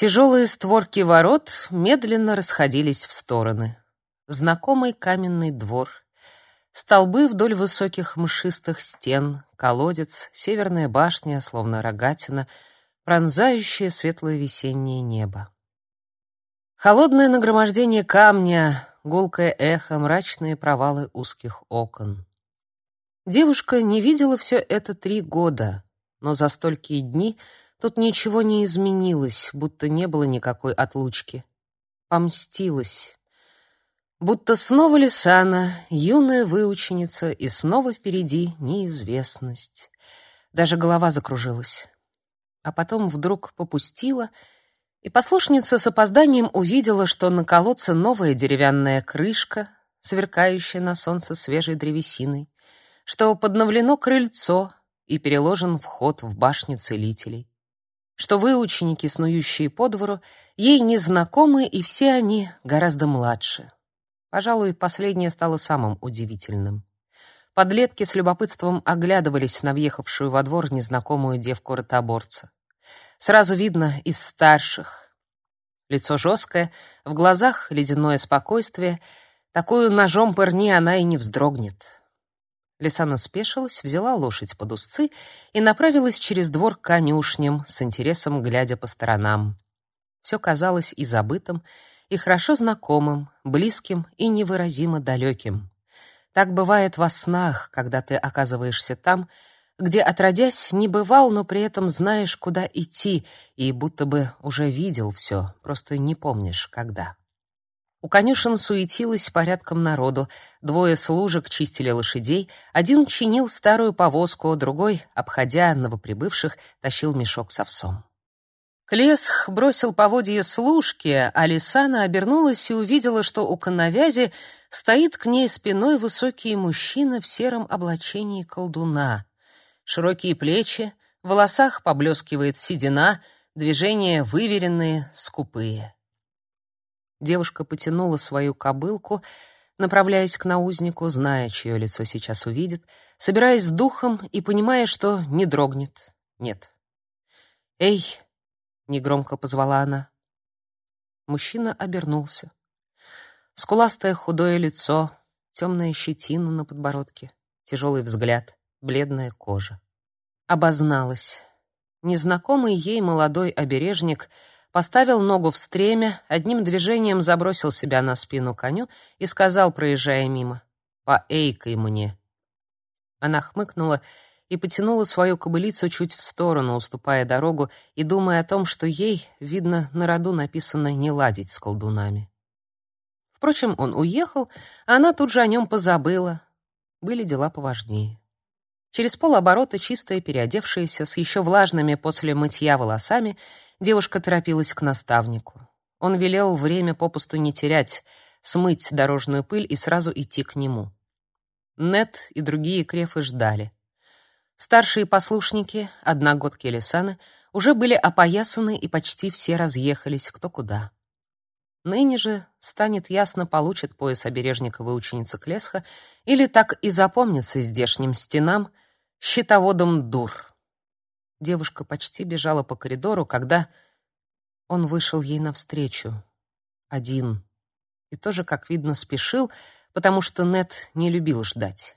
Тяжелые створки ворот медленно расходились в стороны. Знакомый каменный двор, столбы вдоль высоких мшистых стен, колодец, северная башня, словно рогатина, пронзающее светлое весеннее небо. Холодное нагромождение камня, гулкое эхо, мрачные провалы узких окон. Девушка не видела все это три года, но за столькие дни тут ничего не изменилось, будто не было никакой отлучки. Помстилась. Будто снова Лисана, юная выученица, и снова впереди неизвестность. Даже голова закружилась. А потом вдруг попустила, и послушница с опозданием увидела, что на колодце новая деревянная крышка, сверкающая на солнце свежей древесиной, что подновлено крыльцо и переложен вход в башню целителей, что вы, ученики, снующие по двору, ей незнакомы, и все они гораздо младше. Пожалуй, последнее стало самым удивительным. Подлетки с любопытством оглядывались на въехавшую во двор незнакомую девку-ротоборца. Сразу видно из старших. Лицо жесткое, в глазах ледяное спокойствие. Такую ножом пырни она и не вздрогнет. Лисана спешилась, взяла лошадь под узцы и направилась через двор к конюшням, с интересом глядя по сторонам. Все казалось и забытым, и хорошо знакомым, близким и невыразимо далеким. Так бывает во снах, когда ты оказываешься там, где отродясь не бывал, но при этом знаешь, куда идти, и будто бы уже видел все, просто не помнишь, когда. У конюшен суетилось порядком народу. Двое служек чистили лошадей, один чинил старую повозку, другой, обходя новоприбывших, тащил мешок с овсом. Клесх бросил поводья служке, а Лисана обернулась и увидела, что у коновязи стоит к ней спиной высокий мужчина в сером облачении колдуна. Широкие плечи, в волосах поблескивает седина, движения выверенные, скупые. Девушка потянула свою кобылку, направляясь к наузнику, зная, чье лицо сейчас увидит, собираясь с духом и понимая, что не дрогнет. Нет. «Эй!» негромко позвала она. Мужчина обернулся. Скуластое худое лицо, темная щетина на подбородке, тяжелый взгляд, бледная кожа. Обозналась. Незнакомый ей молодой обережник поставил ногу в стремя, одним движением забросил себя на спину коню и сказал, проезжая мимо: "Поэйкай мне". Она хмыкнула и потянула свою кобылицу чуть в сторону, уступая дорогу и думая о том, что ей, видно, на роду написано не ладить с колдунами. Впрочем, он уехал, а она тут же о нем позабыла. Были дела поважнее. Через полоборота, чистая, переодевшаяся, с еще влажными после мытья волосами, девушка торопилась к наставнику. Он велел время попусту не терять, смыть дорожную пыль и сразу идти к нему. Нет и другие крефы ждали. Старшие послушники, одногодки Лисаны, уже были опоясаны и почти все разъехались кто куда. Ныне же станет ясно, получит пояс обережника выученица Клесха или так и запомнится здешним стенам щитоводом дур. Девушка почти бежала по коридору, когда он вышел ей навстречу. Один. И тоже, как видно, спешил, потому что Нет не любил ждать.